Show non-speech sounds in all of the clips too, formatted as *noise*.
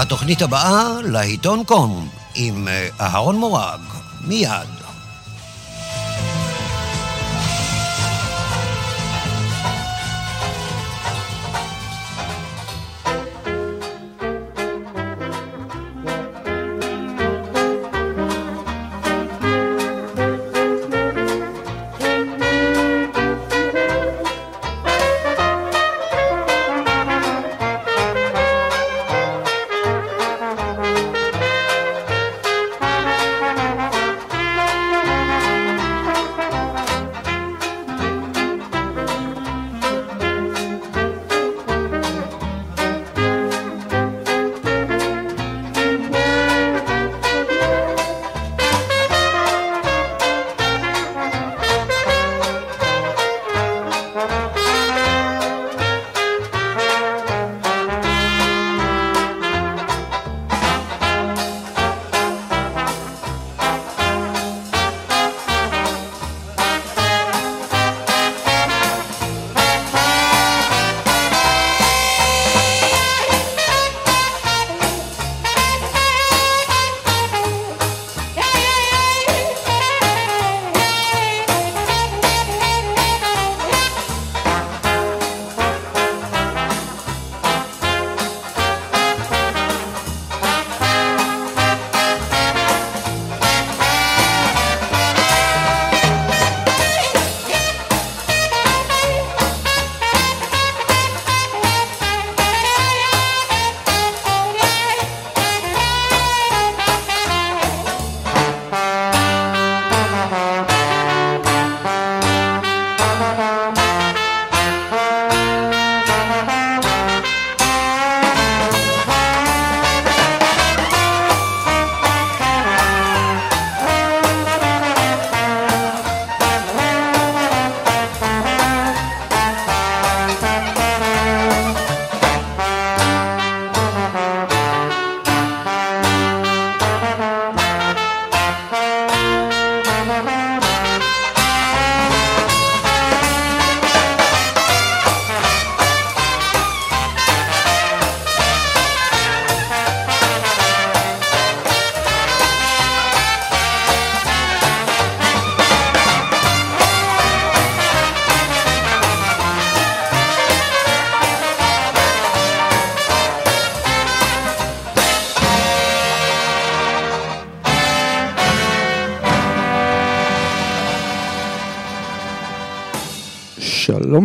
התוכנית הבאה, לעיתון קום, עם אה, אהרון מורג, מיד.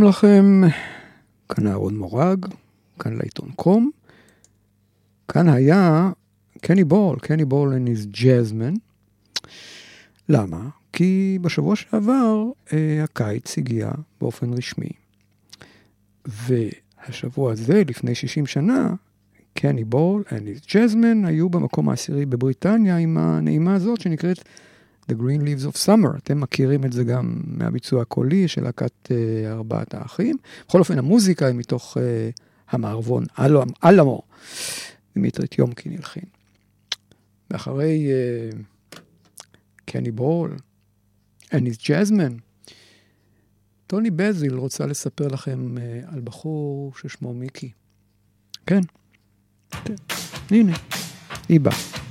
לכם, כאן אהרון מורג, כאן לעיתון קום. כאן היה קני בול, קני בול and his jazzman. למה? כי בשבוע שעבר אה, הקיץ הגיע באופן רשמי. והשבוע הזה, לפני 60 שנה, קני בול and his jazzman היו במקום העשירי בבריטניה עם הנעימה הזאת שנקראת The Green Leaves of Summer, אתם מכירים את זה גם מהביצוע הקולי של להקת uh, ארבעת האחים. בכל אופן, המוזיקה היא מתוך uh, המערבון אלמו, דמיטרי טיומקין הלחין. ואחרי קני uh, בול, אניס ג'זמן, טוני בזיל רוצה לספר לכם uh, על בחור ששמו מיקי. כן, כן, הנה, היא באה.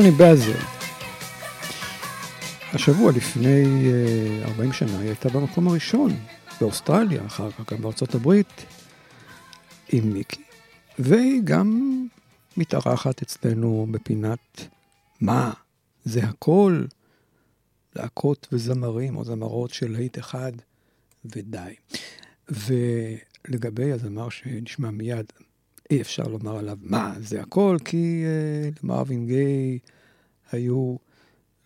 טוני באזל. השבוע לפני 40 שנה היא הייתה במקום הראשון באוסטרליה, אחר כך גם בארצות הברית, עם מיקי, והיא גם מתארחת אצלנו בפינת מה, זה הכל להקות וזמרים או זמרות של להיט אחד ודי. ולגבי הזמר שנשמע מיד, אי אפשר לומר עליו מה, זה הכל, כי uh, למרווין גיי היו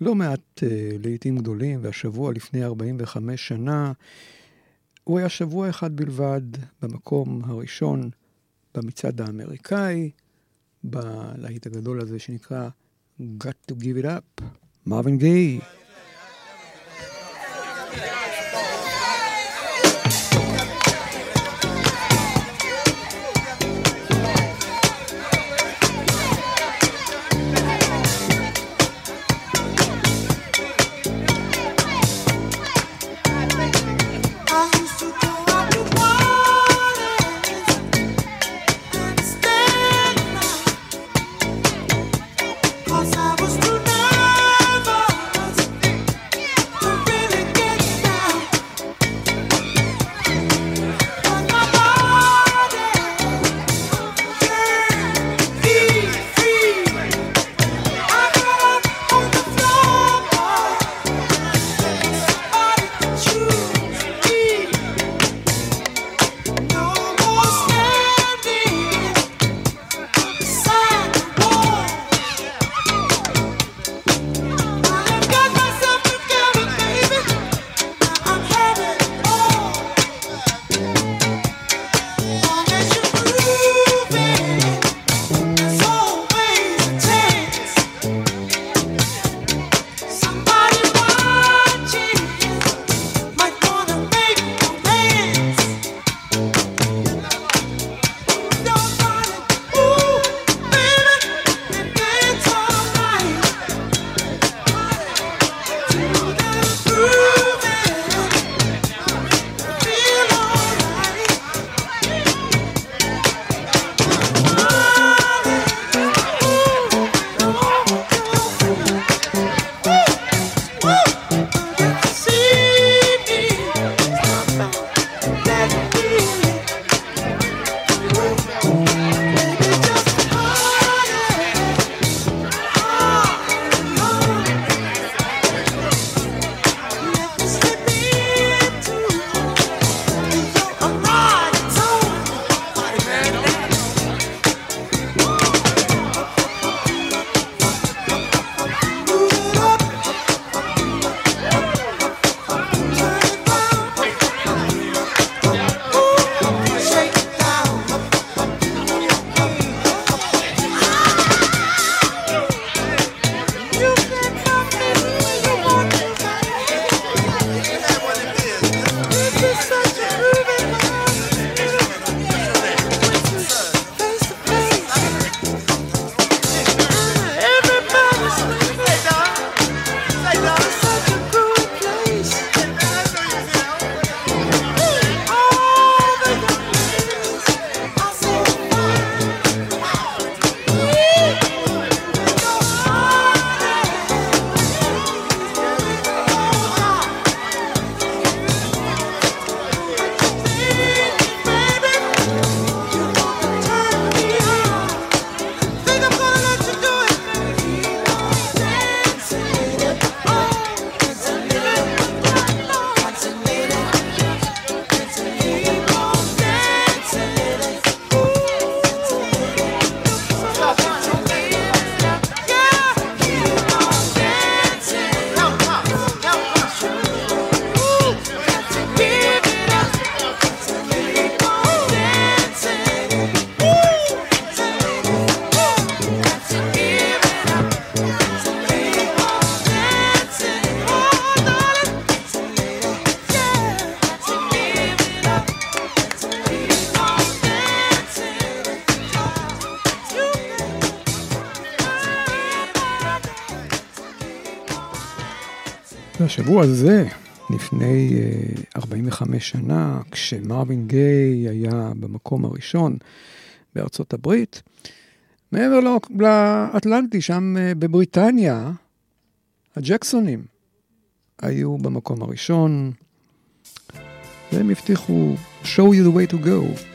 לא מעט uh, לעיתים גדולים, והשבוע לפני 45 שנה, הוא היה שבוע אחד בלבד במקום הראשון במצעד האמריקאי, בלהיט הגדול הזה שנקרא Got to Give It Up, מרווין גיי. בשבוע הזה, לפני 45 אה, שנה, כשמרווין גיי היה במקום הראשון בארצות הברית, מעבר לאטלנטי, שם אה, בבריטניה, הג'קסונים היו במקום הראשון, והם הבטיחו show you the way to go.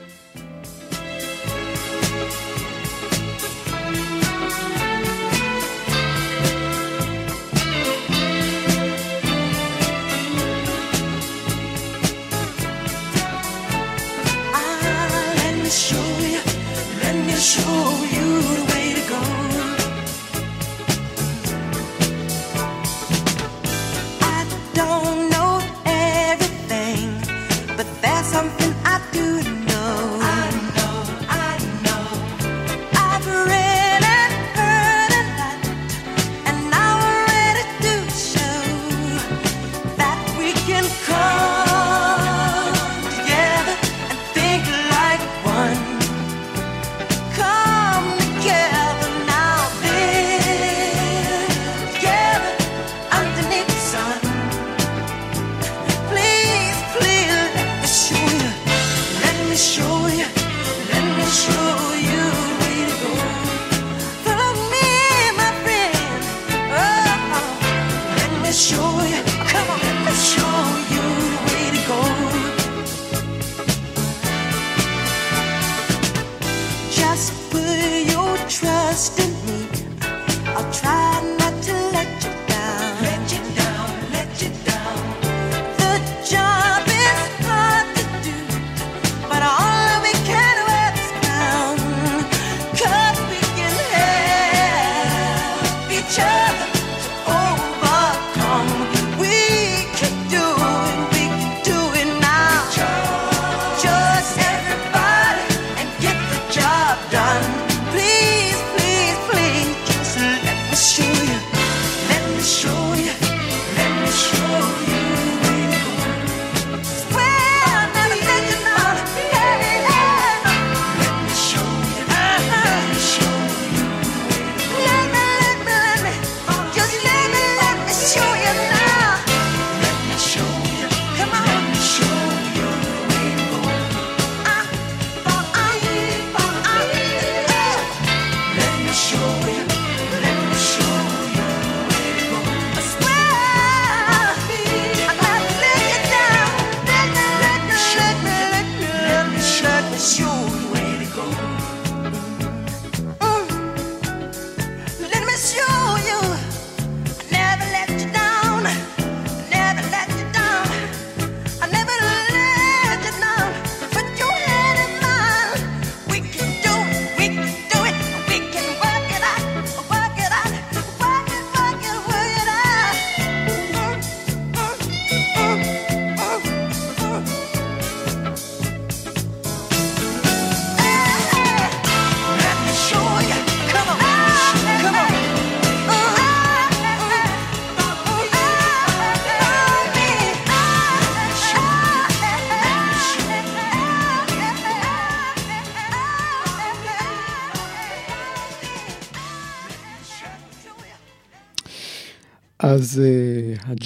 אז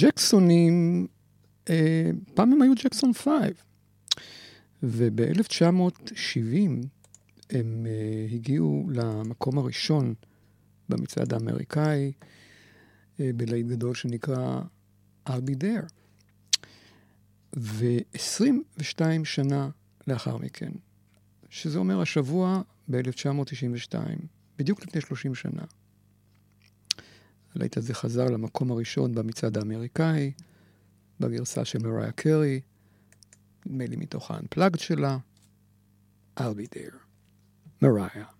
הג'קסונים, uh, פעם הם היו ג'קסון 5, וב-1970 הם uh, הגיעו למקום הראשון במצעד האמריקאי, uh, בלהיט גדול שנקרא I'll be there. ו-22 שנה לאחר מכן, שזה אומר השבוע ב-1992, בדיוק לפני 30 שנה. הלהיט הזה חזר למקום הראשון במצעד האמריקאי, בגרסה של מריה קרי, נדמה לי מתוך ה-unplugged שלה, I'll be there. מריה.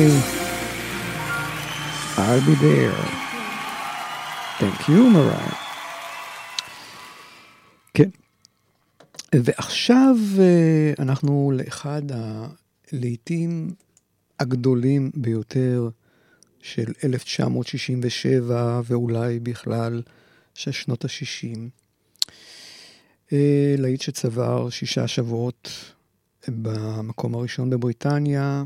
קרי, I'll be there. Thank you, מריה. כן. ועכשיו אה, אנחנו לאחד הלעיתים הגדולים ביותר של 1967 ואולי בכלל של שנות ה-60. להיט שצבר שישה שבועות במקום הראשון בבריטניה,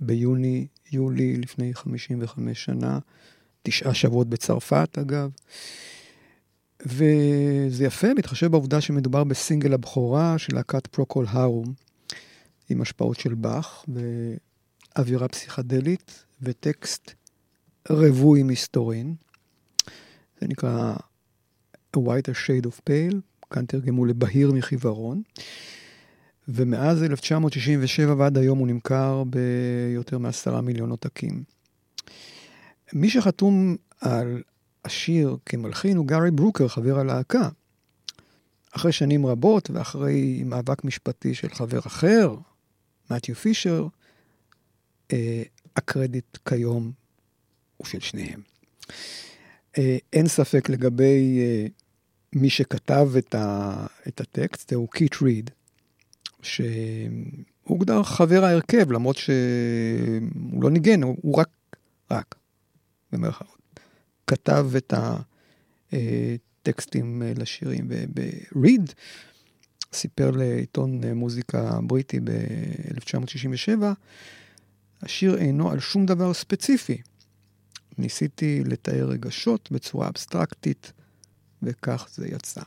ביוני-יולי לפני 55 שנה, תשעה שבועות בצרפת אגב. וזה יפה, מתחשב בעובדה שמדובר בסינגל הבכורה של להקת פרוקול הארום, עם השפעות של באך ואווירה פסיכדלית וטקסט רווי מסתורין. זה נקרא A Whiter Shade of Pale, כאן תרגמו לבהיר מחיוורון. ומאז 1967 ועד היום הוא נמכר ביותר מעשרה מיליון עותקים. מי שחתום על השיר כמלחין הוא גארי ברוקר, חבר הלהקה. אחרי שנים רבות ואחרי מאבק משפטי של חבר אחר, מתיו פישר, אה, הקרדיט כיום הוא של שניהם. אה, אין ספק לגבי אה, מי שכתב את, ה, את הטקסט, הוא קיט ריד, שהוא הוגדר חבר ההרכב, למרות שהוא לא ניגן, הוא, הוא רק, רק, במרכאות, כתב את הטקסטים לשירים. וריד סיפר לעיתון מוזיקה בריטי ב-1967, השיר אינו על שום דבר ספציפי. ניסיתי לתאר רגשות בצורה אבסטרקטית, וכך זה יצא.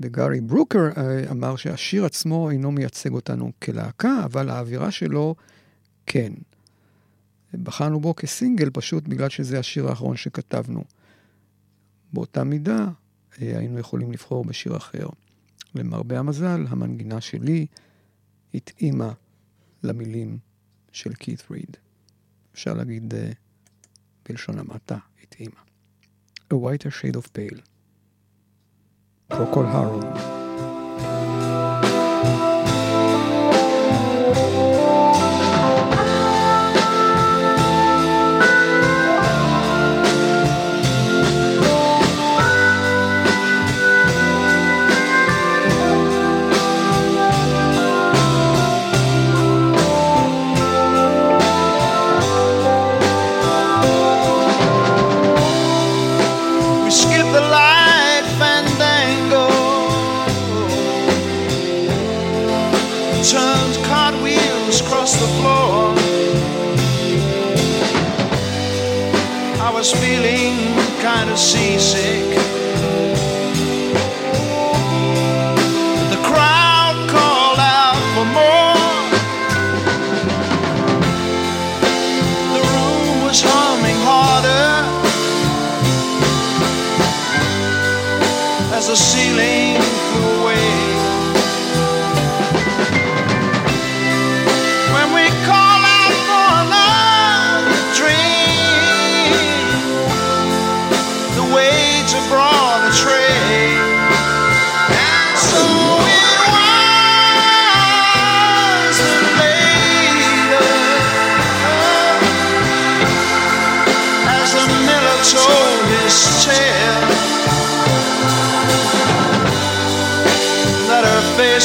וגארי ברוקר אה, אמר שהשיר עצמו אינו מייצג אותנו כלהקה, אבל האווירה שלו כן. בחרנו בו כסינגל פשוט בגלל שזה השיר האחרון שכתבנו. באותה מידה אה, היינו יכולים לבחור בשיר אחר. למרבה המזל, המנגינה שלי התאימה למילים של קית ריד. אפשר להגיד אה, בלשון המעטה, התאימה. A whiter shade of pale. Procol Harum.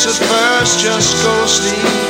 At first just go sleep.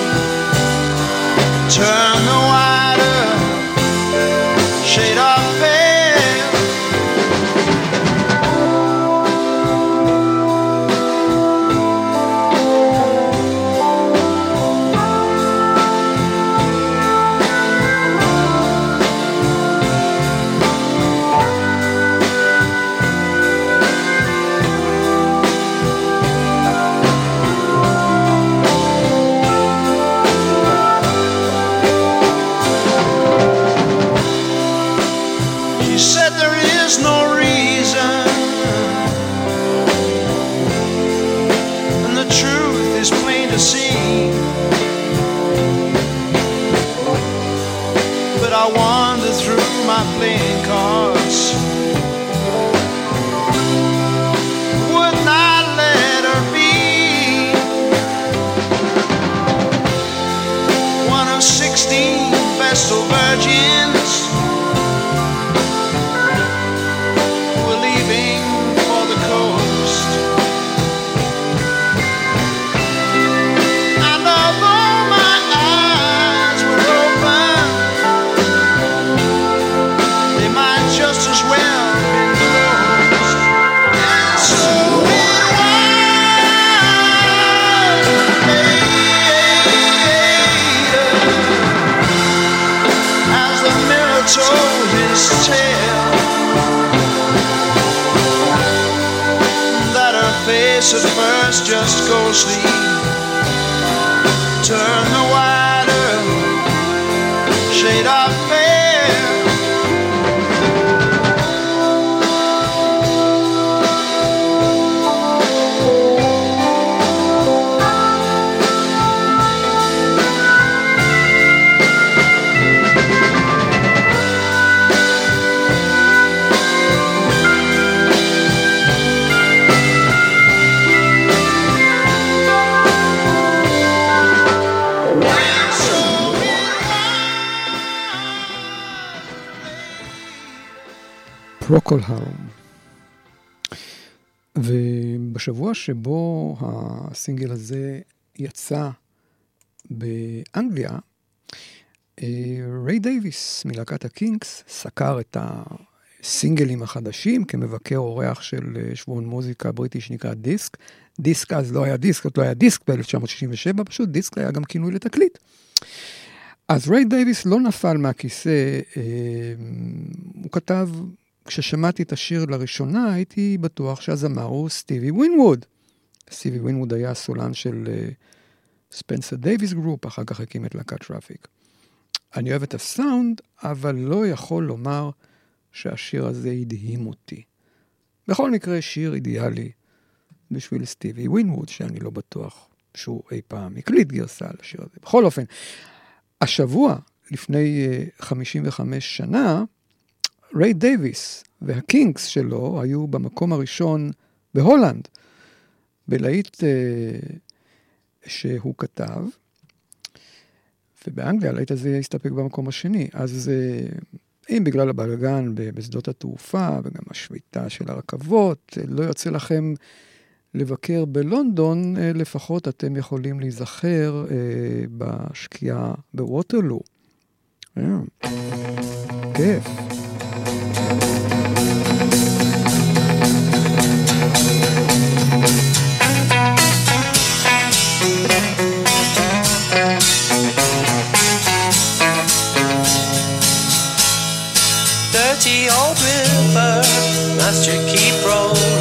שבו הסינגל הזה יצא באנגליה, אה, ריי דייוויס מלהקת הקינקס סקר את הסינגלים החדשים כמבקר אורח של אה, שבועון מוזיקה בריטי שנקרא דיסק. דיסק אז לא היה דיסק, עוד לא היה דיסק ב-1967, פשוט דיסק היה גם כינוי לתקליט. אז ריי דייוויס לא נפל מהכיסא, אה, הוא כתב, כששמעתי את השיר לראשונה הייתי בטוח שהזמר הוא סטיבי ווינווד. סטיבי ווינווד היה סולן של אה, ספנסר דייוויס גרופ, אחר כך הקים את להקת טראפיק. אני אוהב את הסאונד, אבל לא יכול לומר שהשיר הזה הדהים אותי. בכל מקרה, שיר אידיאלי בשביל סטיבי ווינווד, שאני לא בטוח שהוא אי פעם הקליט גרסה על השיר הזה. בכל אופן, השבוע, לפני אה, 55 שנה, ריי דייוויס והקינקס שלו היו במקום הראשון בהולנד. בלהיט אה, שהוא כתב, ובאנגליה הלהיט הזה הסתפק במקום השני. אז אה, אם בגלל הבלגן בשדות התעופה וגם השביתה של הרכבות, אה, לא יוצא לכם לבקר בלונדון, לפחות אתם יכולים להיזכר בשקיעה בווטרלו. כיף. Must you keep rolling,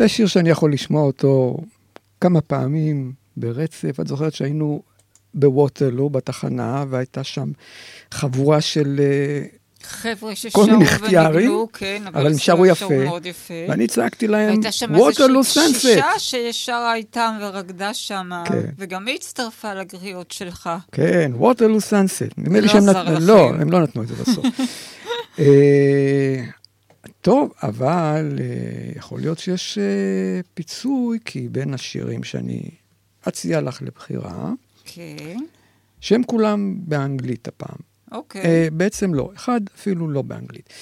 זה שיר שאני יכול לשמוע אותו כמה פעמים ברצף. את זוכרת שהיינו בווטרלו בתחנה, והייתה שם חבורה של... אה, חבר'ה ששרו וניגנו, כן, אבל הם שרו יפה. מאוד יפה. ואני צעקתי להם, הייתה שם ווטרלו איזושהי סנסט. קשישה ששרה איתם ורקדה שם, כן. וגם היא הצטרפה לגריות שלך. כן, ווטרלו סנסט. נדמה לי לא שהם נתנו. לא, הם לא נתנו את זה בסוף. *laughs* טוב, אבל אה, יכול להיות שיש אה, פיצוי, כי בין השירים שאני אציע לך לבחירה, כן, שהם כולם באנגלית הפעם. אוקיי, אה, בעצם לא, אחד אפילו לא באנגלית.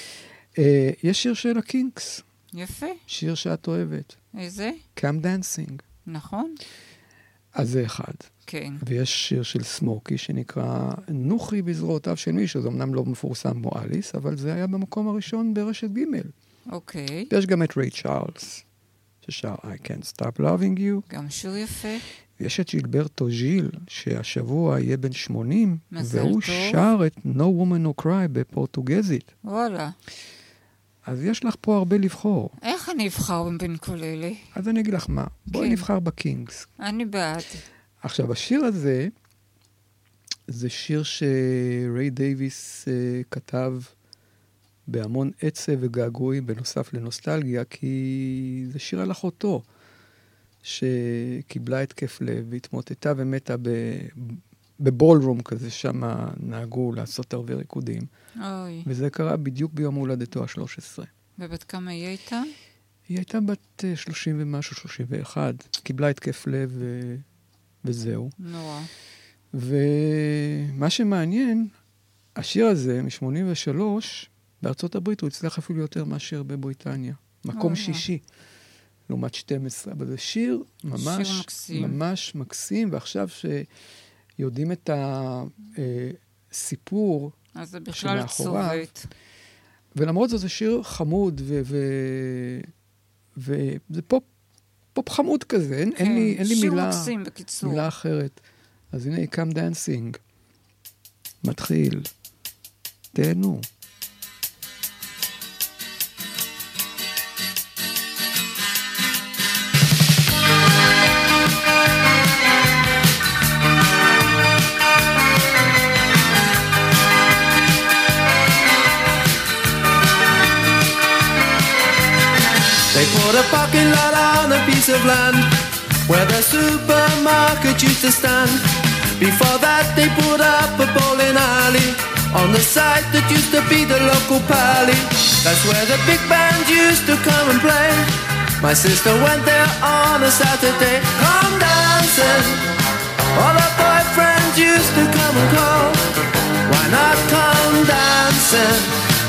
יש שיר של הקינקס, יפה. שיר שאת אוהבת, איזה? Come Dancing. נכון, אז זה אחד. כן. ויש שיר של סמוקי שנקרא נוחי בזרועותיו של מישהו, זה אמנם לא מפורסם כמו אליס, אבל זה היה במקום הראשון ברשת ג'. אוקיי, יש גם את ריי צ'ארלס, ששר I Can't Stop Loving You. גם שיר יפה. יש את ג'ילברטו ז'יל, שהשבוע יהיה בן 80, מזל והוא טוב. שר את No Woman No Cry בפורטוגזית. וואלה. אז יש לך פה הרבה לבחור. איך אני אבחר בין כל אלה? אז אני אגיד לך מה, בואי כן. נבחר בקינגס. אני בעד. עכשיו, השיר הזה, זה שיר שריי דייוויס uh, כתב בהמון עצב וגעגועים, בנוסף לנוסטלגיה, כי זה שיר על אחותו, שקיבלה התקף לב והתמוטטה ומתה ב... בבולרום כזה, שם נהגו לעשות הרבה ריקודים, אוי. וזה קרה בדיוק ביום הולדתו ה-13. ובת כמה היא הייתה? היא הייתה בת אה, 30 ומשהו, 31, קיבלה התקף לב ו... וזהו. נורא. ומה שמעניין, השיר הזה, מ-83, בארצות הברית הוא הצליח אפילו יותר מאשר בבריטניה. מקום. שישי, לעומת 12. אבל זה שיר ממש, שיר מקסים. ממש מקסים, ועכשיו שיודעים את הסיפור, אז זה בכלל שמאחוריו. צובט. ולמרות זאת זה שיר חמוד, וזה פופ, פופ חמוד כזה, אין, אין לי, אין לי כן, מילה, מקסים, בקיצור. מילה אחרת. אז הנה, Come Dancing, מתחיל, תהנו. Of land where the supermarket used to stand. Before that, they put up a bowling alley on the site that used to be the local pally. That's where the big band used to come and play. My sister went there on a Saturday, come dancing. All her boyfriends used to come and call. Why not come dancing?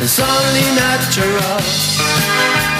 It's only natural.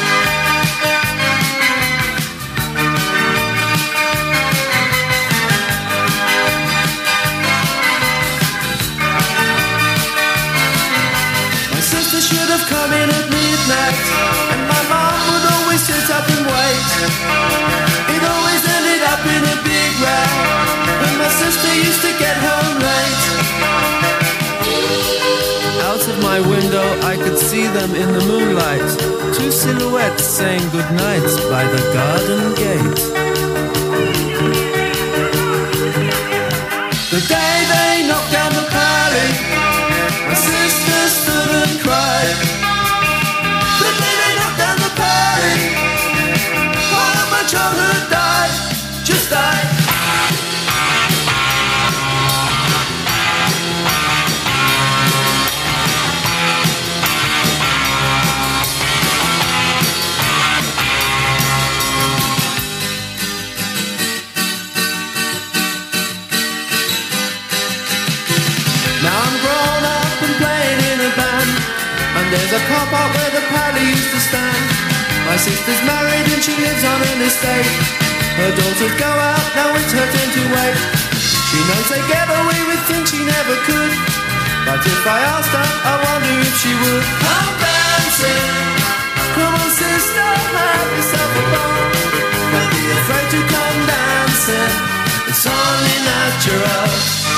In at midnight, and my mom would always sit up and wait. It always ended up in a big row when my sister used to get home late. Out of my window, I could see them in the moonlight. Two silhouettes saying goodnight by the garden gate. There's a car park where the pally used to stand. My sister's married and she lives on an estate. Her daughters go out, now it's her turn to wait. She knows they get away with things she never could. But if I asked her, I wonder if she would. Come dancing. Come on sister, have yourself a ball. Don't be afraid to come dancing. It's only natural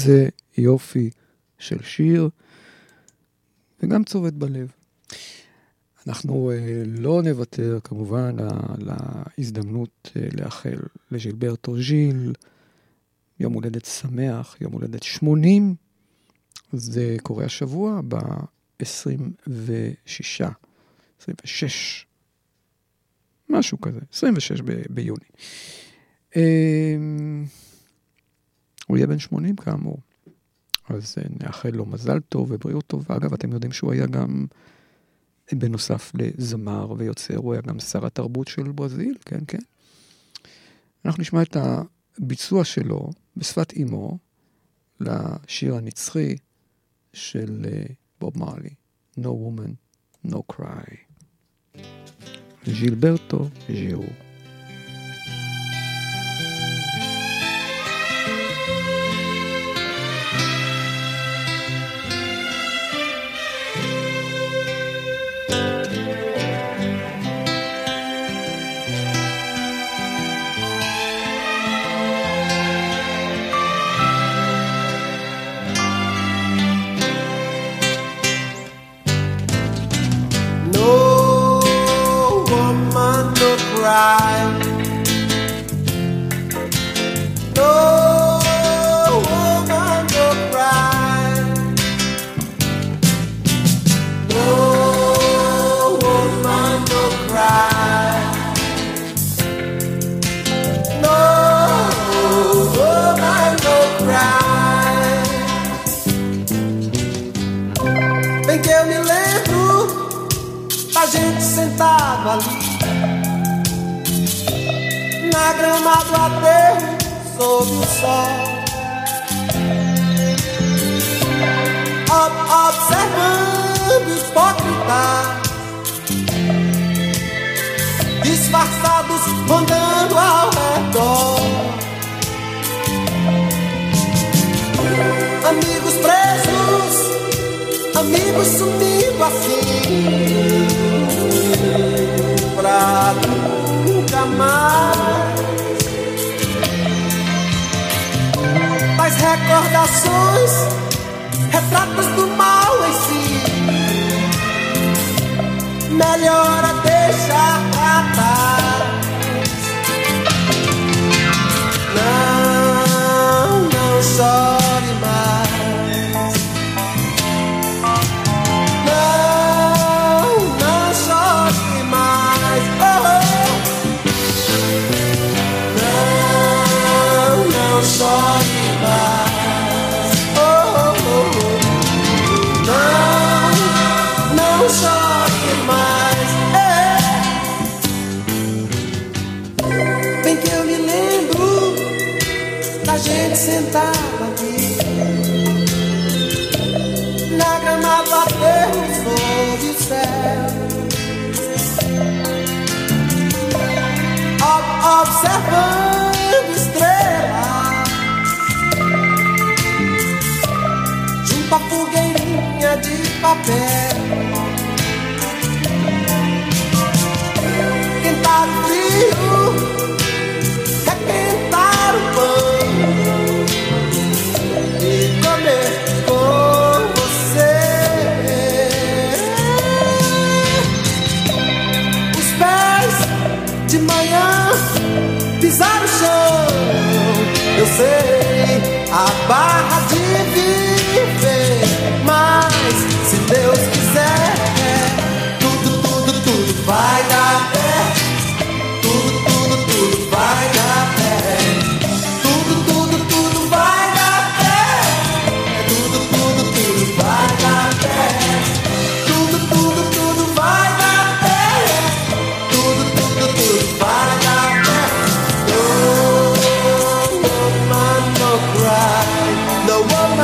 איזה יופי של שיר, וגם צובט בלב. אנחנו uh, לא נוותר כמובן להזדמנות uh, לאחל לג'ילברטו ז'יל יום הולדת שמח, יום הולדת 80, זה קורה השבוע ב-26, 26, משהו כזה, 26 ביוני. Uh, הוא יהיה בן 80 כאמור. אז אה, נאחל לו מזל טוב ובריאות טובה. אגב, אתם יודעים שהוא היה גם, אה, בנוסף לזמר ויוצר, הוא היה גם שר התרבות של ברזיל, כן, כן. אנחנו נשמע את הביצוע שלו בשפת אימו לשיר הנצחי של אה, בוב מרלי, No Woman, No Cry. ז'ילברטו ז'ירו.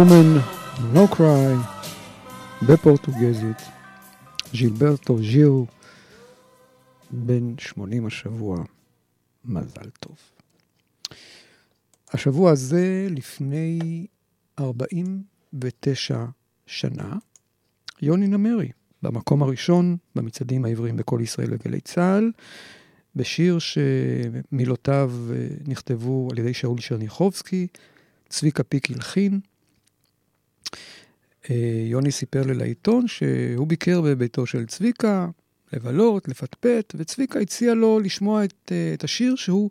Woman, No Cry, בפורטוגזית, ז'ילברטו ז'ירו, בן 80 השבוע, מזל טוב. השבוע הזה, לפני 49 שנה, יוני נמרי, במקום הראשון במצעדים העבריים בכל ישראל וגלי צה"ל, בשיר שמילותיו אה, נכתבו על ידי שאול שרניחובסקי, צביקה פיק הלחין. אה, יוני סיפר לי לעיתון שהוא ביקר בביתו של צביקה, לבלות, לפטפט, וצביקה הציע לו לשמוע את, אה, את השיר שהוא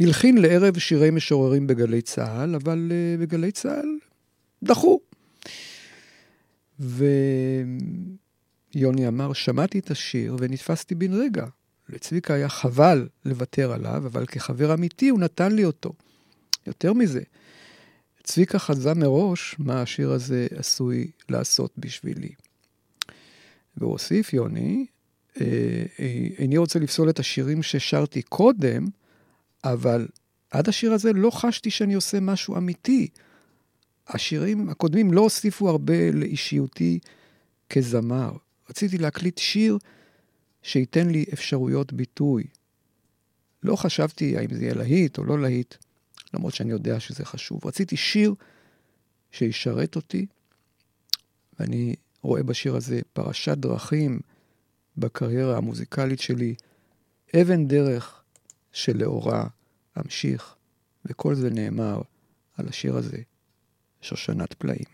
הלחין לערב שירי משוררים בגלי צה"ל, אבל אה, בגלי צה"ל דחו. ויוני אמר, שמעתי את השיר ונתפסתי בן רגע. לצביקה היה חבל לוותר עליו, אבל כחבר אמיתי הוא נתן לי אותו. יותר מזה, צביקה חזה מראש מה השיר הזה עשוי לעשות בשבילי. והוא הוסיף, יוני, אה, אה, איני רוצה לפסול את השירים ששרתי קודם, אבל עד השיר הזה לא חשתי שאני עושה משהו אמיתי. השירים הקודמים לא הוסיפו הרבה לאישיותי כזמר. רציתי להקליט שיר שייתן לי אפשרויות ביטוי. לא חשבתי האם זה יהיה להיט או לא להיט, למרות שאני יודע שזה חשוב. רציתי שיר שישרת אותי, ואני רואה בשיר הזה פרשת דרכים בקריירה המוזיקלית שלי, אבן דרך שלאורה אמשיך, וכל זה נאמר על השיר הזה, שושנת פלאים.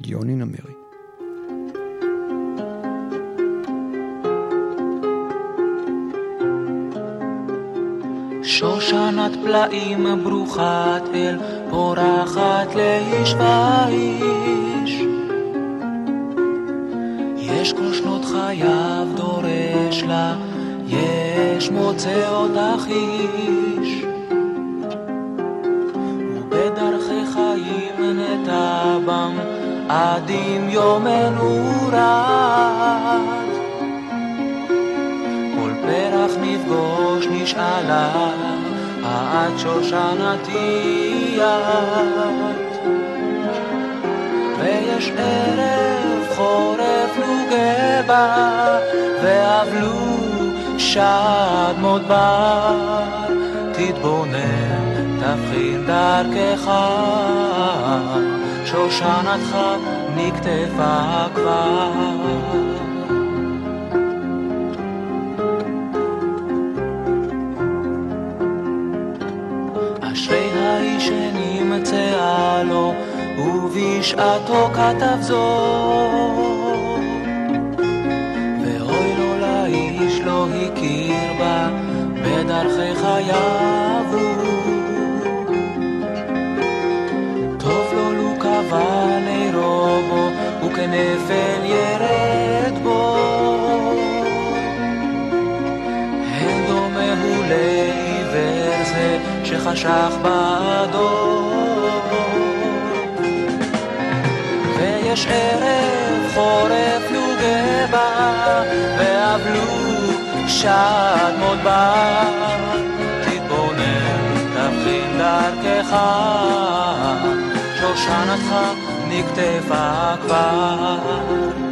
יוני נמרי. שושנת פלאים ברוכת אל, פורחת לאיש ואיש. יש כל שנות חייו דורש לה, יש מוצא אותך איש. ובדרכי חיים נטע בם, עדים יומנו רד. פרח נפגוש נשאלה, את שושנתי את. ויש ערב חורף נוגה ואבלו שד מודבר. תתבונן, תבחין דרכך, שושנתך נקטפה כבר. שנמצאה לו, ובשעתו כתב זאת. ואוי לו לאיש לא הכיר בה, בדרכי חייו. טוב לו לו קבע לירו בו, וכנפל ירד בו. הן דומה הוא לעיוור זה שחשך בעדו. ויש ערב חורף יוגה בה, ואבלו שד מודבר. תתבונן, תבחין דרכך, שושנתך נקטפה כבר.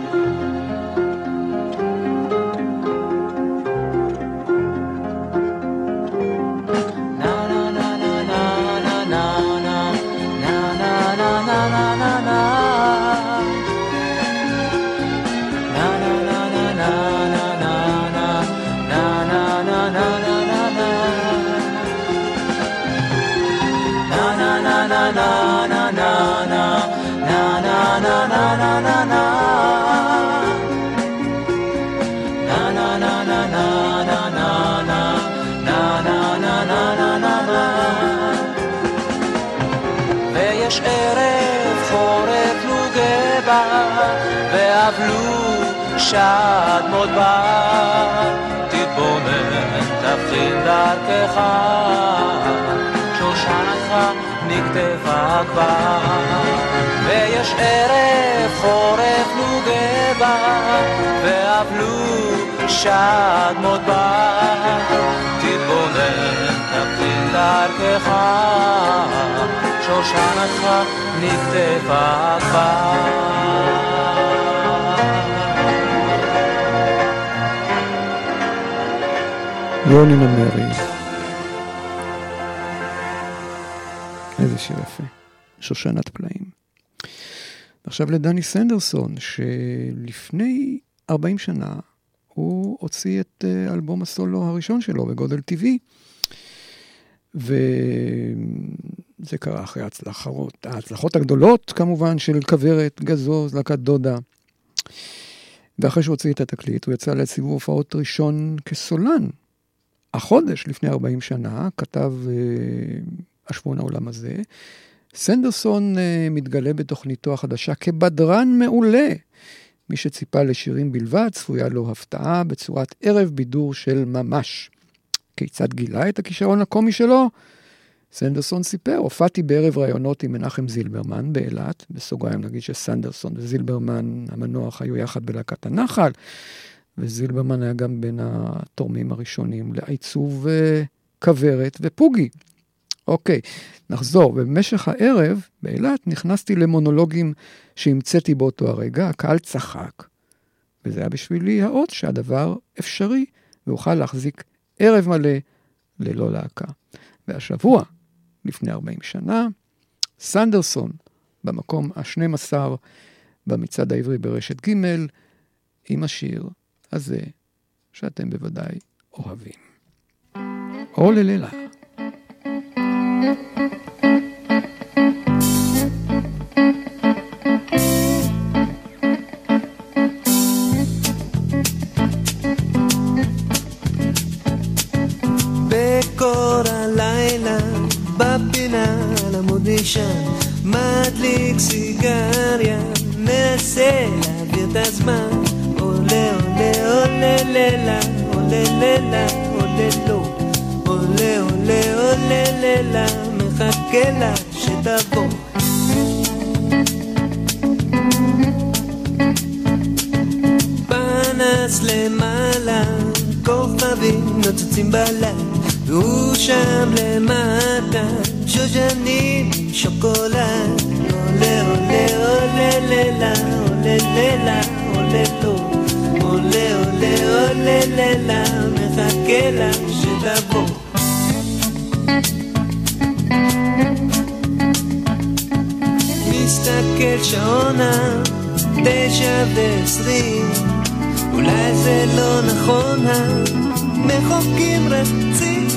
ואבלו שד מודבר. תתבונן, תבחין דרכך, שושנתך נקטפה כבר. ויש ערב חורף נוגה בה, ואבלו שד מודבר. תתבונן, תבחין דרכך, שושנתך נקטפה כבר. יוני נמרי. איזה שיר יפה. שושנת פלאים. עכשיו לדני סנדרסון, שלפני 40 שנה הוא הוציא את אה, אלבום הסולו הראשון שלו בגודל טבעי. וזה קרה אחרי ההצלחות, ההצלחות הגדולות כמובן של כוורת, גזוז, להקת דודה. ואחרי שהוא הוציא את התקליט, הוא יצא לסיבוב הופעות ראשון כסולן. החודש לפני 40 שנה, כתב אה, השבועון העולם הזה, סנדרסון אה, מתגלה בתוכניתו החדשה כבדרן מעולה. מי שציפה לשירים בלבד, צפויה לו הפתעה בצורת ערב בידור של ממש. כיצד גילה את הכישרון הקומי שלו? סנדרסון סיפר, הופעתי בערב ראיונות עם מנחם זילברמן באילת, בסוגריים נגיד שסנדרסון וזילברמן המנוח היו יחד בלהקת הנחל, וזילברמן היה גם בין התורמים הראשונים לעיצוב אה, כוורת ופוגי. אוקיי, נחזור. במשך הערב באילת נכנסתי למונולוגים שהמצאתי באותו הרגע, הקהל צחק, וזה היה בשבילי האות שהדבר אפשרי, ואוכל להחזיק ערב מלא ללא להקה. והשבוע, לפני 40 שנה, סנדרסון, במקום ה-12 במצעד העברי ברשת ג', עם השיר הזה, שאתם בוודאי אוהבים. או ללילה. מדליק סיגריה, מנסה להעביר את הזמן. לילה, עולה לא. עולה, עולה, עולה לילה, מחכה לה שתבוא. פנס למעלה, כוכבים נוצצים בלילה, והוא שם למטה, שושנים שוקולד. עולה, עולה, עולה לילה, עולה לילה, עולה לא. עולה, עולה, עולה לילה, מחכה לה שתבוא. מסתכל שעונה, תשע ועשרים, אולי זה לא נכון, המחוקים רצים,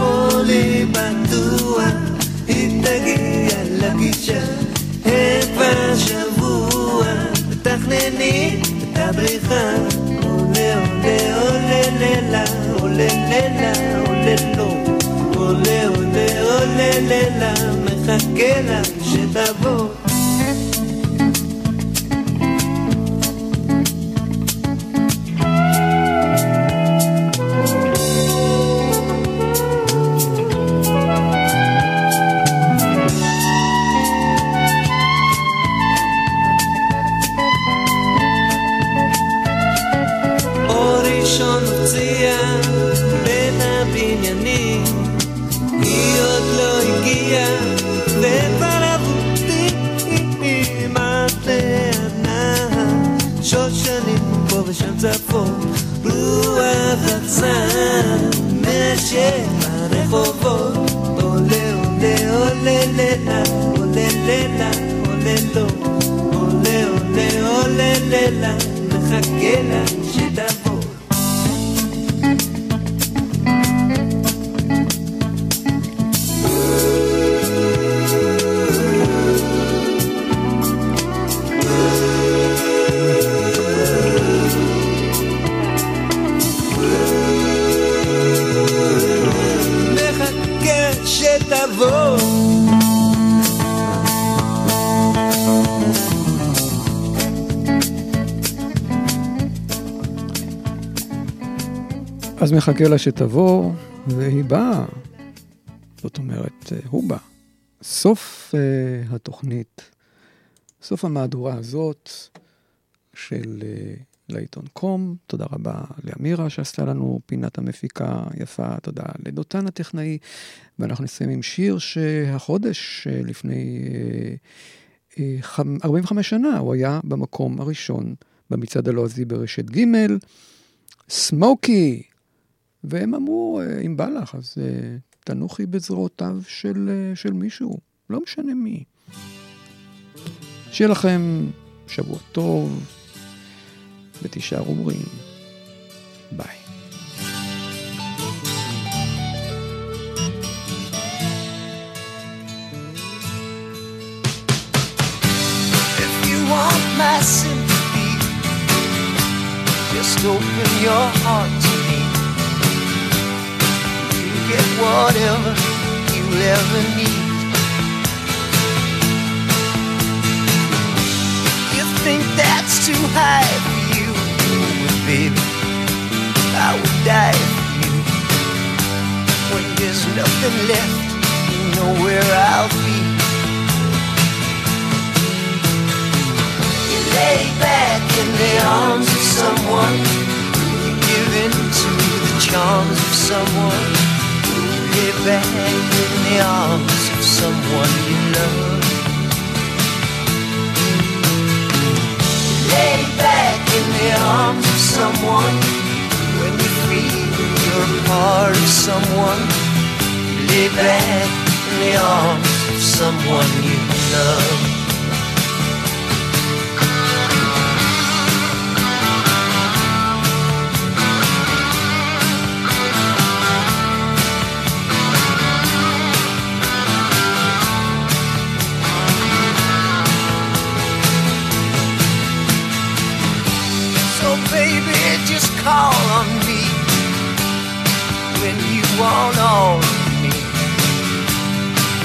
אולי בטוח, היא תגיע לפגישה, כבר שבוע, מתכננים את הבריחה, עולה עולה עולה לילה, עולה לילה, עולה לא, עולה עולה עולה לילה, מחכה לה שתבוא. ושם צפון רוח רצה מהשם ברחובות. עולה עולה עולה לילה עולה לילה עולה לא עולה עולה עולה לילה מחכה לה אז מחכה לה שתבוא, והיא באה. זאת אומרת, אה, הוא בא. סוף uh, התוכנית, סוף המהדורה הזאת של uh, לעיתון קום, תודה רבה לאמירה שעשתה לנו פינת המפיקה יפה, תודה לדותן הטכנאי, ואנחנו נסיים עם שיר שהחודש אה, לפני אה, חמ- 45 שנה הוא היה במקום הראשון במצעד הלועזי ברשת ג', סמוקי, והם אמרו, אה, אם בא לך, אז אה, תנוחי בזרועותיו של, אה, של מישהו, לא משנה מי. שיהיה לכם שבוע טוב, ותישארו בריאים. ביי. My sympathy, just open your heart get whatever you ever need. You think that's too high for you, baby, I would die for you. When there's nothing left, you know where I'll be. You lay back in the arms of someone. You give in to the charms of someone. Lay back in the arms of someone you love. You lay back in the arms of someone. When you feel you're part of someone. Lay back in the arms of someone you love. Call on me when you want all of me.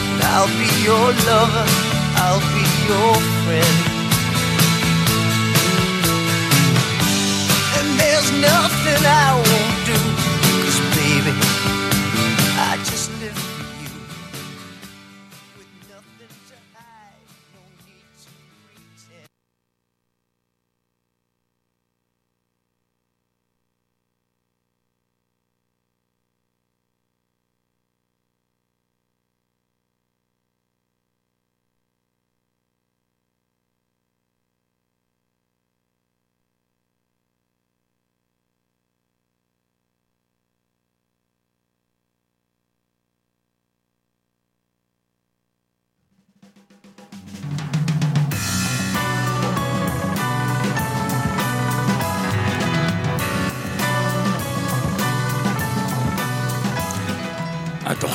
And I'll be your lover, I'll be your friend. And there's nothing I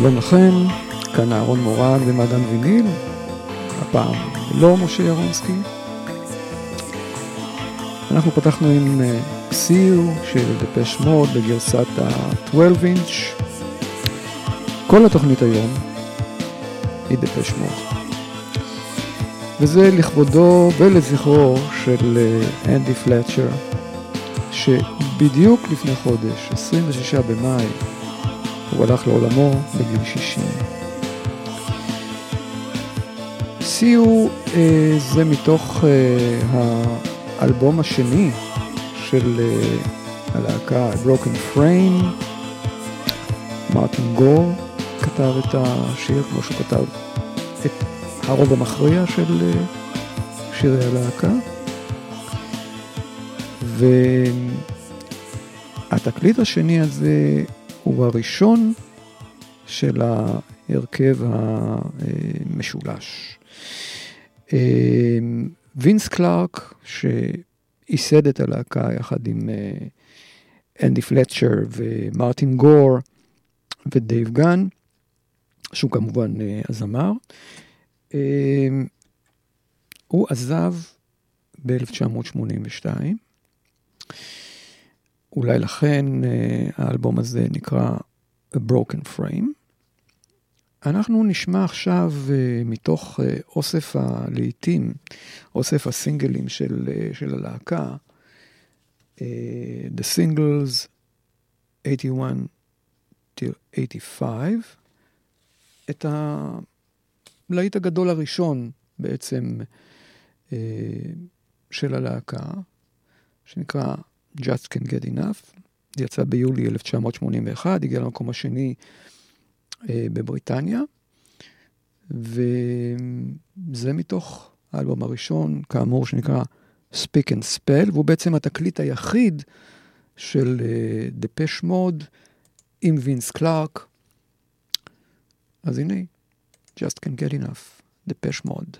שלום לכם, כאן אהרון מורג ומעדן ויניל, הפעם לא משה ירונסקי. אנחנו פתחנו עם סיו של דפש מוד בגרסת ה-12 אינץ'. כל התוכנית היום היא דפש מוד. וזה לכבודו ולזכרו של אה, אנדי פלצ'ר, שבדיוק לפני חודש, 26 במאי, הוא הלך לעולמו בגיל 60. סיו אה, זה מתוך אה, האלבום השני של אה, הלהקה Broken Frame. מרטין גור כתב את השיר כמו שהוא כתב את הרוב המכריע של אה, שירי הלהקה. והתקליט השני הזה הוא הראשון של ההרכב המשולש. אה, וינס קלארק, שייסד את הלהקה יחד עם אה, אנדי פלצ'ר ומרטין גור ודייב גן, שהוא כמובן אה, הזמר, הוא עזב ב-1982. אולי לכן האלבום הזה נקרא A Broken Frame. אנחנו נשמע עכשיו מתוך אוסף הלעיתים, אוסף הסינגלים של, של הלהקה, The Singles 81 till 85, את הלהיט הגדול הראשון בעצם של הלהקה, שנקרא Just Can Get Enough, יצא ביולי 1981, הגיע למקום השני אה, בבריטניה, וזה מתוך האלבום הראשון, כאמור, שנקרא Speak and Spell, והוא בעצם התקליט היחיד של אה, דפש מוד עם וינס קלארק. אז הנה, Just Can Get Enough, דפש מוד.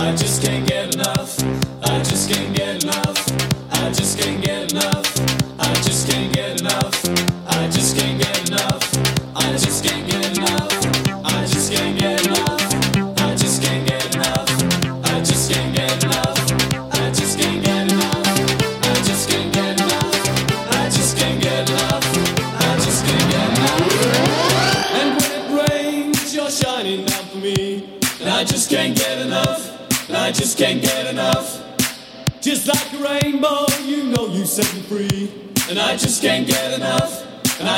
I just can't get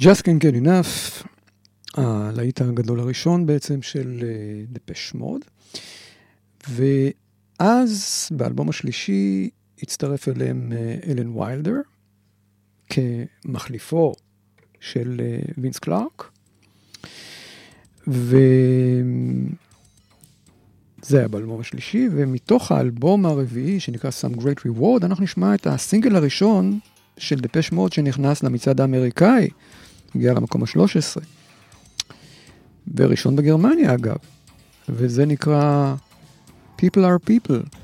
Just Can't Get Enough, הלהיט הגדול הראשון בעצם של אה, דפש מוד. ואז באלבום השלישי הצטרף אליהם אה, אלן ויילדר כמחליפו של אה, וינס קלארק. וזה היה באלבום השלישי, ומתוך האלבום הרביעי שנקרא Some Great Reward, אנחנו נשמע את הסינגל הראשון של דפש מוד שנכנס למצעד האמריקאי. הגיע למקום ה-13. וראשון בגרמניה אגב, וזה נקרא People are People.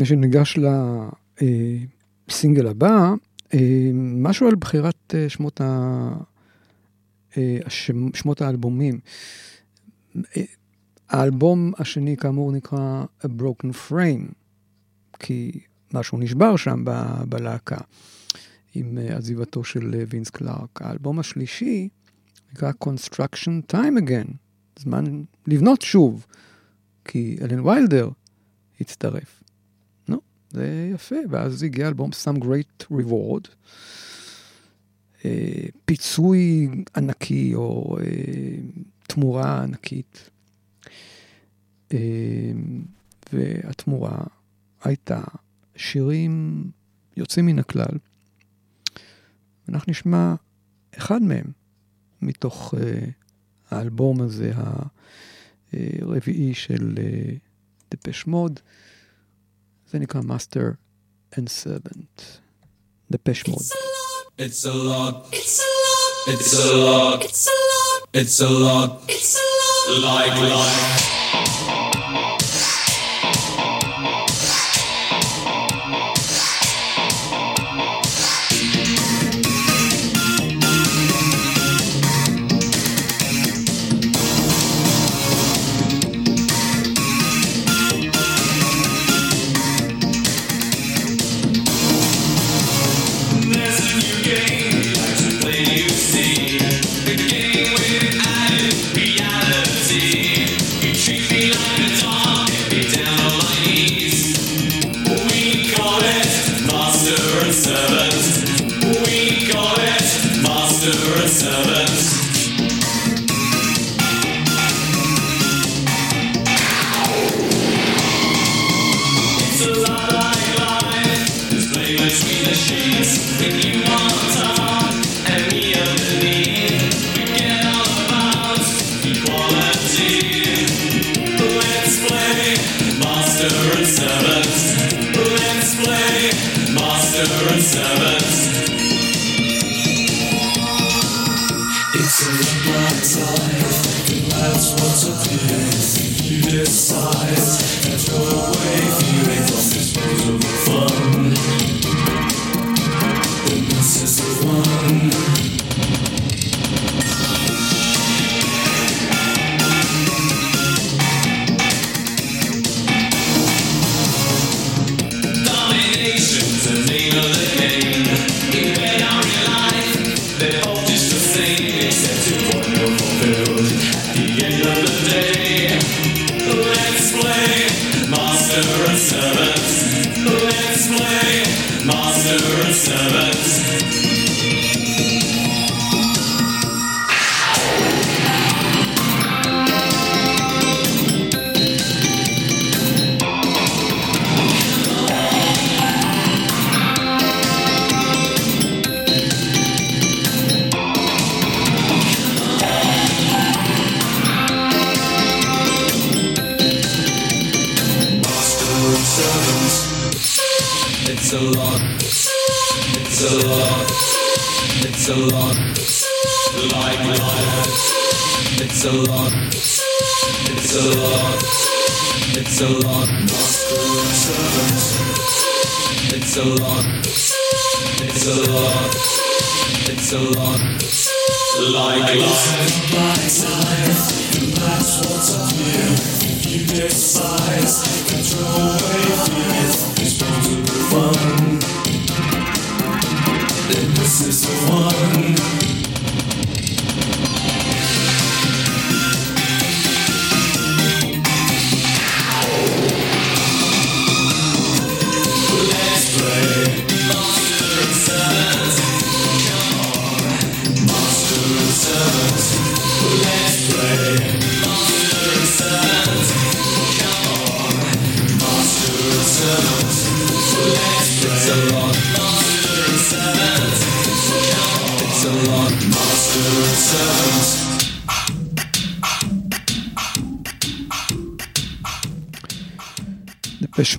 לפני שניגש לסינגל הבא, אה, משהו על בחירת אה, שמות, ה... אה, שמות האלבומים. האלבום השני כאמור נקרא A Broken Frame, כי משהו נשבר שם בלהקה עם עזיבתו של וינס קלארק. האלבום השלישי נקרא Construction Time Again, זמן לבנות שוב, כי אלן ויילדר הצטרף. זה יפה, ואז הגיע אלבום Some Great Reward, אה, פיצוי ענקי או אה, תמורה ענקית. אה, והתמורה הייתה שירים יוצאים מן הכלל. אנחנו נשמע אחד מהם מתוך uh, האלבום הזה הרביעי של uh, דפש מוד. then you come Master and Servant. The Pesh Mode. It's a lot. It's a lot. It's a lot. It's a lot. It's a lot. It's a lot. Like, like.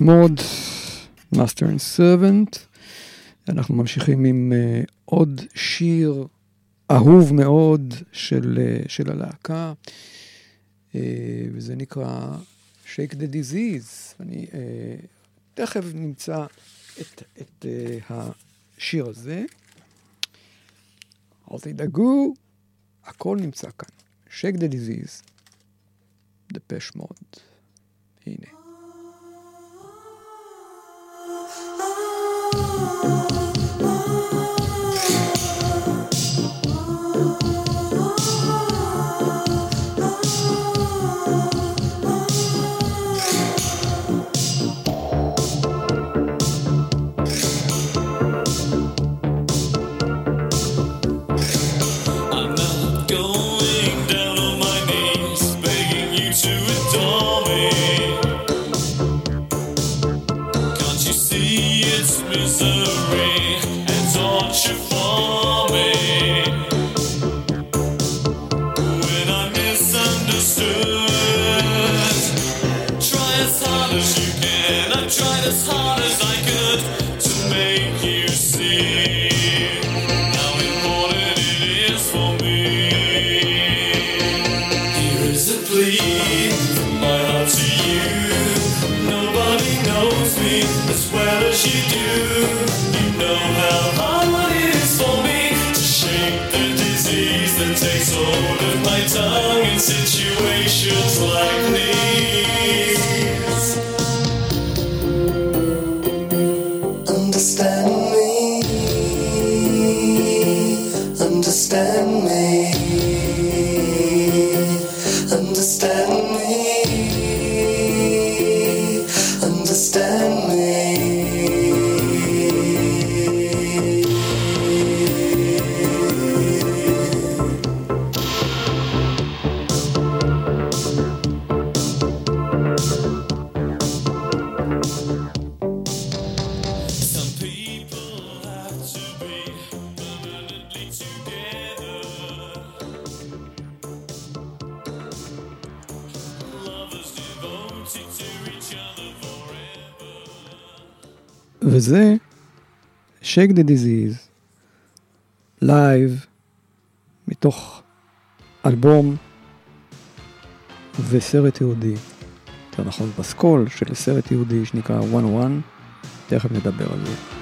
מוד, Master and Servant. אנחנו ממשיכים עם uh, עוד שיר אהוב מאוד של, uh, של הלהקה, uh, וזה נקרא Shake the Disease. אני uh, תכף נמצא את, את uh, השיר הזה. אל תדאגו, הכל נמצא כאן. Shake the Disease, the Pesh Mode. הנה. Bye. Shake the Disease, לייב, מתוך אלבום וסרט תיעודי, יותר נכון פסקול של סרט תיעודי שנקרא One O One, תכף נדבר על זה.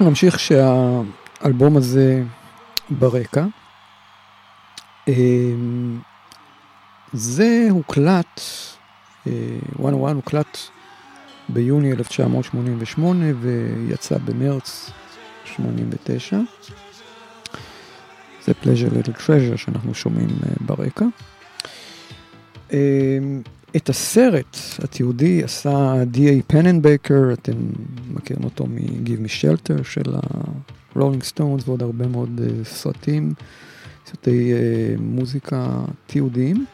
אנחנו נמשיך שהאלבום הזה ברקע. אמ, זה הוקלט, אה, one on one הוקלט ביוני 1988 ויצא במרץ 89. זה Pleasure Little Treasure שאנחנו שומעים אה, ברקע. את הסרט התיעודי עשה D.A. פננבקר, אתם מכירים אותו מ-Give Me Shelter של ה-Rolling Stones ועוד הרבה מאוד uh, סרטים, סרטי uh, מוזיקה תיעודיים.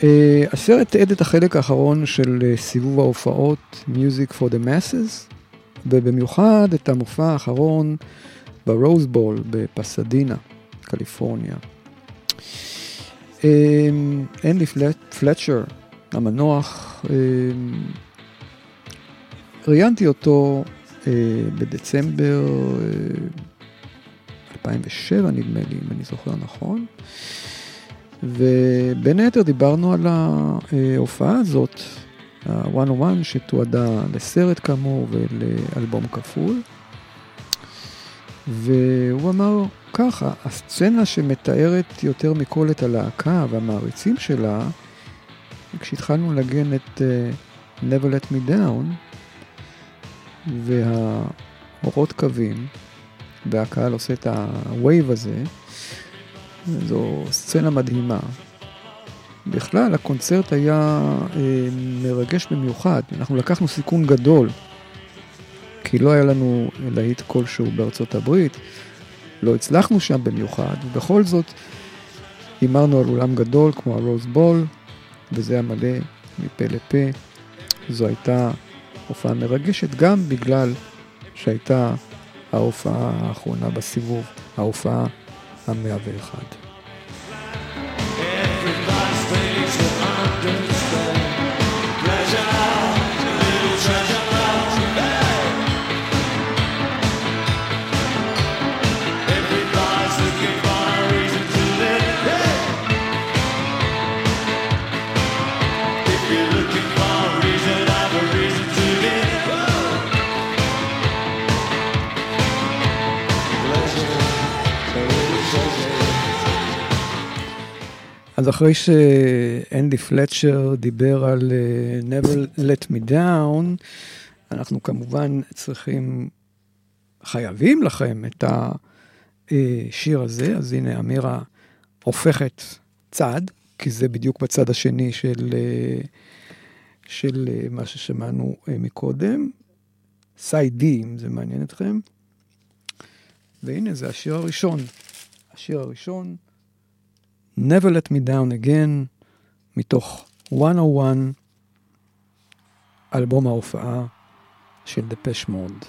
Uh, הסרט תיעד את החלק האחרון של סיבוב ההופעות Music for the Masses, ובמיוחד את המופע האחרון ברוז בול בפסדינה, קליפורניה. אמ, הנלי פלצ'ר, המנוח, אמ, ראיינתי אותו אה, בדצמבר 2007, נדמה לי, אם אני זוכר נכון, ובין היתר דיברנו על ההופעה הזאת, ה-one on one, שתועדה לסרט כאמור ולאלבום כפול. והוא אמר ככה, הסצנה שמתארת יותר מכל את הלהקה והמעריצים שלה, כשהתחלנו לנגן את אה, Never Let Me Down, והאורות כבים, והקהל עושה את ה wave הזה, זו סצנה מדהימה. בכלל, הקונצרט היה אה, מרגש במיוחד. אנחנו לקחנו סיכון גדול, כי לא היה לנו להיט כלשהו בארצות הברית. לא הצלחנו שם במיוחד, ובכל זאת הימרנו על אולם גדול כמו הרוז בול, וזה היה מלא מפה לפה. זו הייתה הופעה מרגשת גם בגלל שהייתה ההופעה האחרונה בסיבוב, ההופעה המאה ואחד. אז אחרי שאנדי פלצ'ר דיבר על uh, Never Let Me Down, אנחנו כמובן צריכים, חייבים לכם את השיר הזה, אז הנה אמירה הופכת צד, כי זה בדיוק בצד השני של, uh, של מה ששמענו מקודם. סייד D, אם זה מעניין אתכם. והנה, זה השיר הראשון. השיר הראשון. Never Let Me Down Again, מתוך 101, אלבום ההופעה של דפש מוד.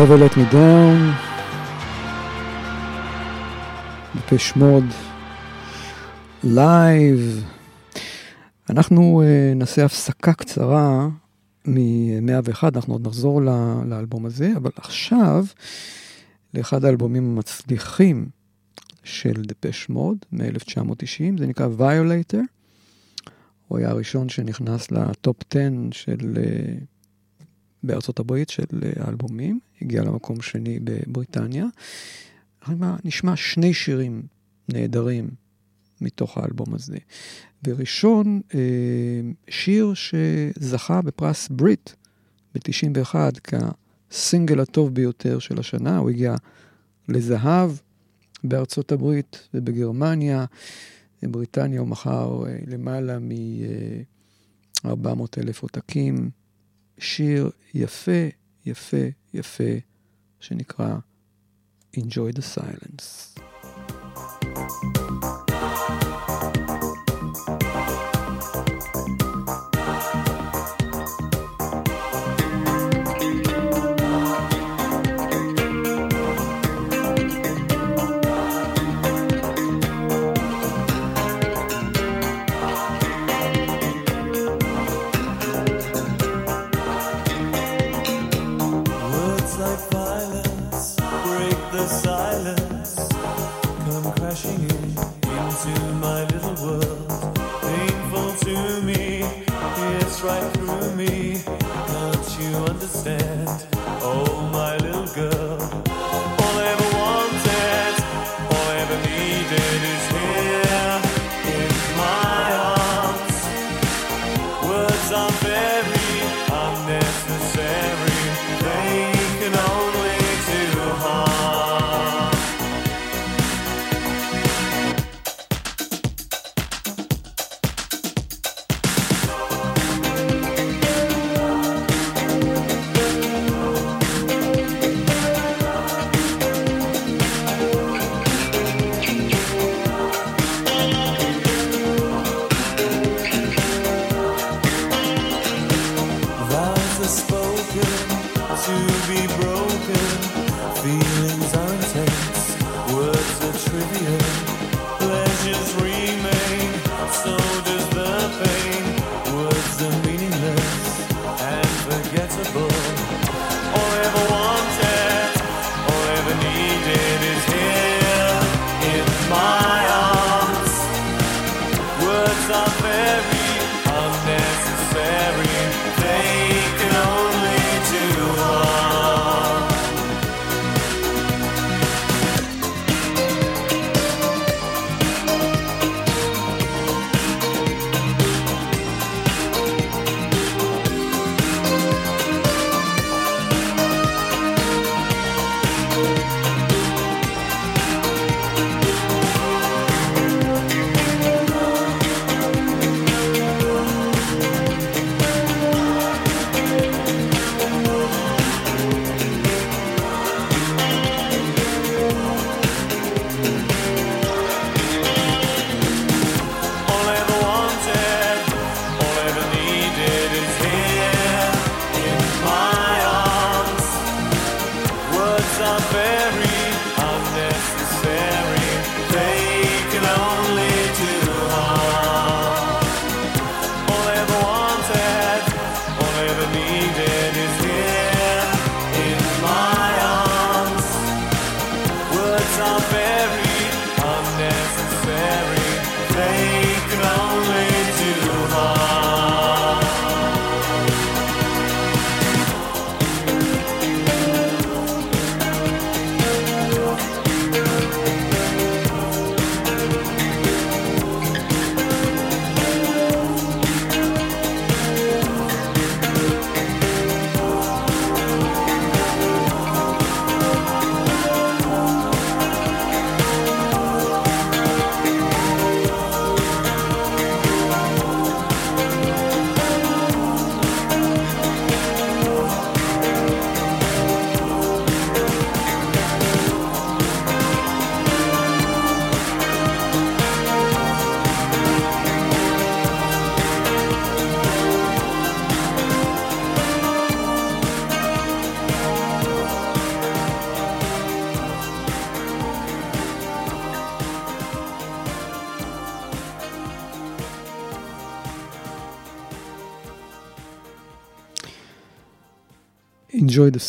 Never Let Me Down, דפש מוד, לייב. אנחנו אה, נעשה הפסקה קצרה מ-101, אנחנו עוד נחזור לאלבום הזה, אבל עכשיו, לאחד האלבומים המצליחים של דפש מוד מ-1990, זה נקרא Violator. הוא היה הראשון שנכנס לטופ 10 של, uh, בארצות הברית של uh, האלבומים, הגיע למקום שני בבריטניה. נשמע שני שירים נהדרים מתוך האלבום הזה. וראשון, אה, שיר שזכה בפרס ברית ב-91 כסינגל הטוב ביותר של השנה, הוא הגיע לזהב בארצות הברית ובגרמניה. בבריטניה הוא מכר אה, למעלה מ-400 אלף עותקים. שיר יפה, יפה, יפה, שנקרא Enjoy the Silence. Words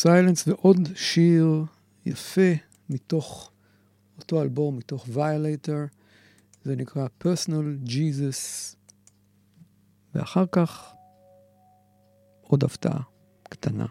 Silence ועוד שיר יפה מתוך אותו אלבום, מתוך Violator, זה נקרא Personal Jesus, ואחר כך עוד הפתעה קטנה.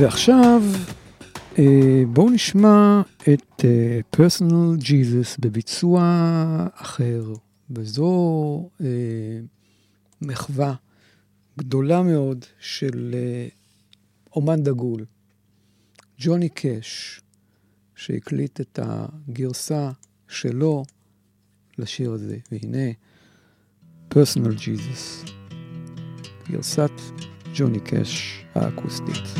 ועכשיו אה, בואו נשמע את אה, פרסונל ג'יזוס בביצוע אחר, וזו אה, מחווה גדולה מאוד של אומן דגול, ג'וני קאש, שהקליט את הגרסה שלו לשיר הזה, והנה פרסונל ג'יזוס, גרסת ג'וני קאש האקוסטית.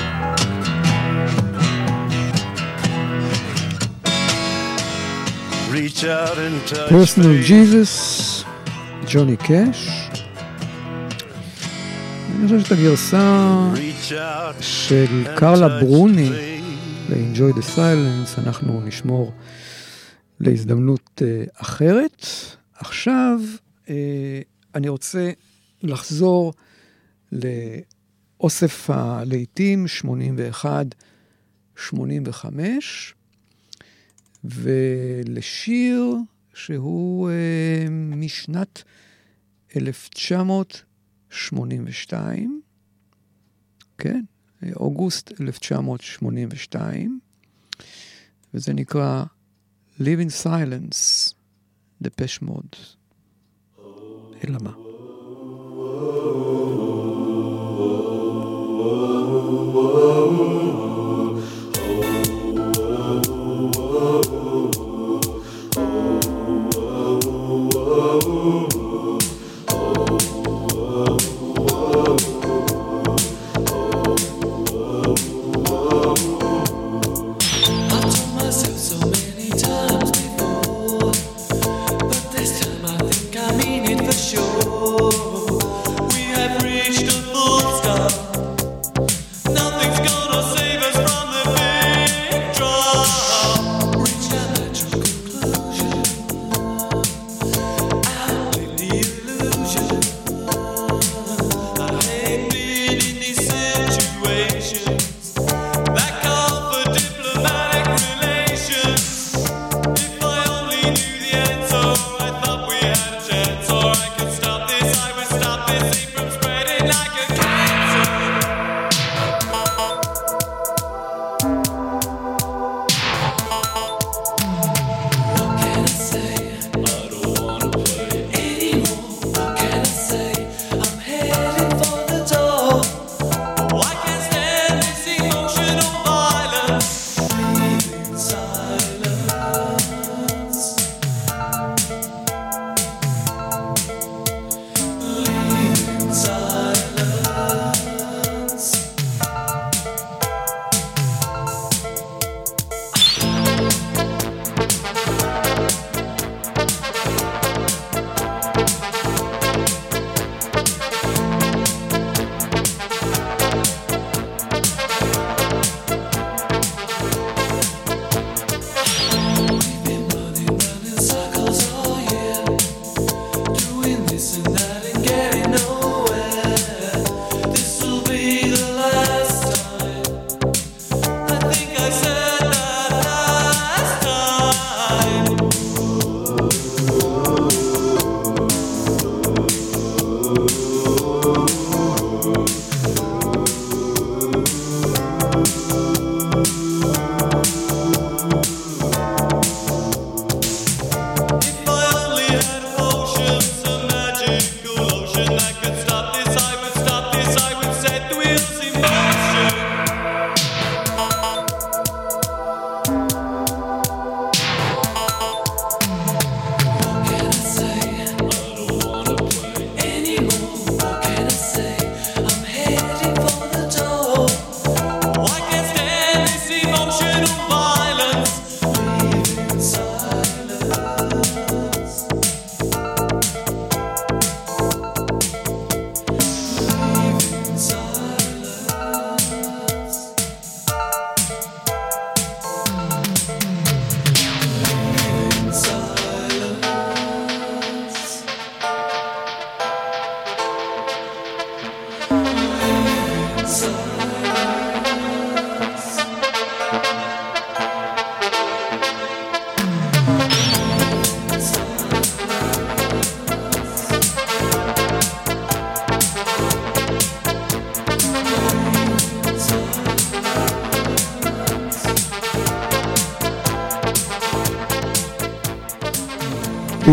פרסונל. ג'יזוס, ג'וני קאש. אני חושב שאת הגרסה של קרלה ברוני. ל-Enjoy the Silence אנחנו נשמור להזדמנות אה, אחרת. עכשיו אה, אני רוצה לחזור לאוסף הלהיטים 81-85 ולשיר שהוא אה, משנת 1982, כן, אוגוסט 1982, וזה נקרא Live in Silence, דפש מוד. אלא מה? I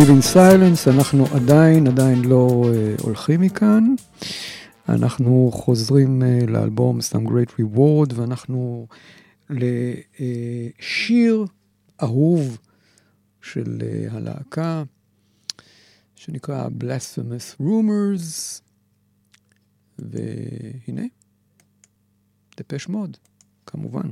Live in Silence, אנחנו עדיין, עדיין לא uh, הולכים מכאן. אנחנו חוזרים uh, לאלבום Some Great Reward, ואנחנו לשיר אהוב של uh, הלהקה, שנקרא Blasphemous Rumors, והנה, דפש מוד, כמובן.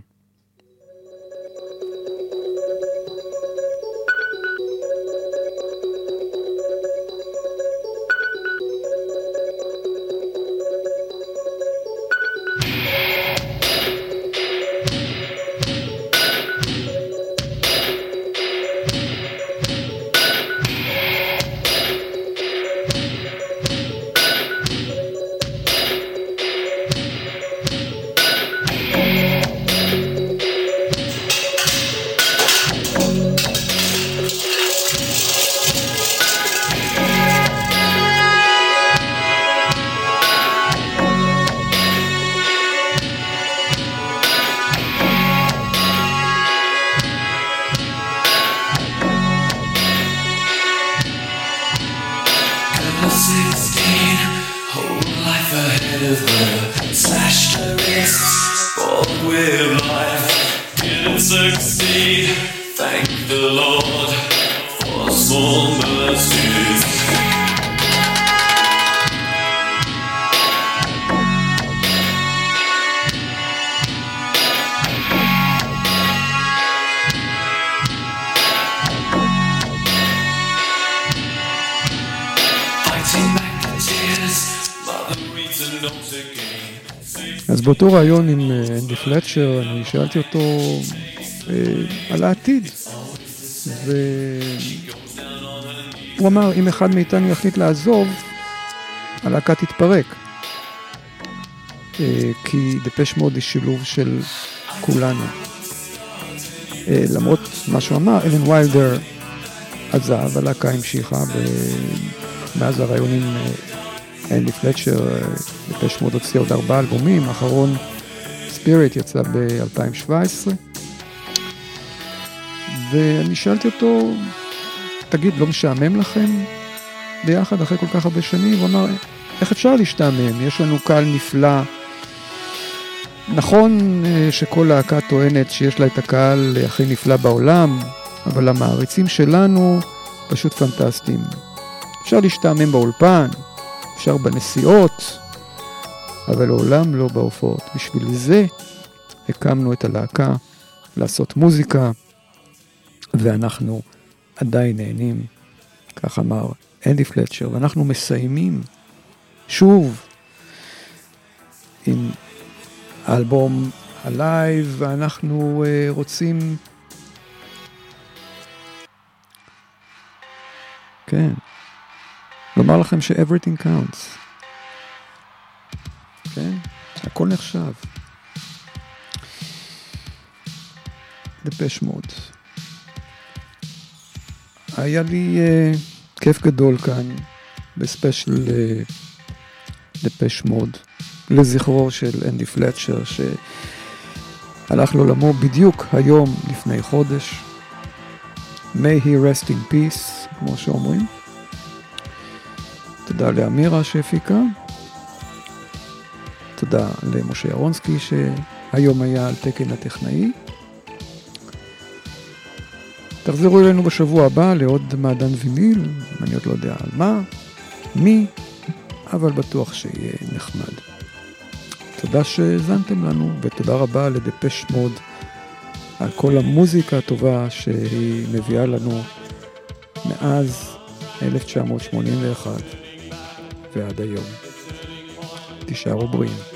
ראיון עם אה, אנדי פלצ'ר, אני שאלתי אותו אה, על העתיד. והוא אמר, אם אחד מאיתנו יחליט לעזוב, הלהקה תתפרק. אה, כי דפש מוד היא שילוב של כולנו. למרות מה שהוא אמר, אלן ויילדר עזב, הלהקה המשיכה ב- מאז הראיונים אה, אנדי פלצ'ר, אה, דפש מוד הוציא עוד ארבעה אלבומים, האחרון ספיריט יצא ב-2017. ואני שאלתי אותו, תגיד, לא משעמם לכם ביחד אחרי כל כך הרבה שנים? הוא אמר, איך אפשר להשתעמם? יש לנו קהל נפלא. נכון אה, שכל להקה טוענת שיש לה את הקהל הכי נפלא בעולם, אבל המעריצים שלנו פשוט פנטסטיים. אפשר להשתעמם באולפן, אפשר בנסיעות, אבל לעולם לא בהופעות. בשביל זה הקמנו את הלהקה, לעשות מוזיקה, ואנחנו עדיין נהנים, כך אמר אנדי פלצ'ר, ואנחנו מסיימים שוב עם האלבום הלייב, ואנחנו אה, רוצים... כן, לומר לכם ש-everything counts. כן, הכל נחשב. דפש מוד. היה לי uh, כיף גדול כאן בספיישל uh, דפש מוד, לזכרו של אנדי פלצ'ר, שהלך לעולמו בדיוק היום לפני חודש. May he rest in peace, כמו שאומרים. תודה לאמירה שהפיקה. תודה למשה ירונסקי שהיום היה על תקן הטכנאי. תחזרו אלינו בשבוע הבא לעוד מעדן ויניל, אני עוד לא יודע על מה, מי, אבל בטוח שיהיה נחמד. תודה שהאזנתם לנו, ותודה רבה לדפש מוד על כל המוזיקה הטובה שהיא מביאה לנו מאז 1981 ועד היום. תישארו בריאים.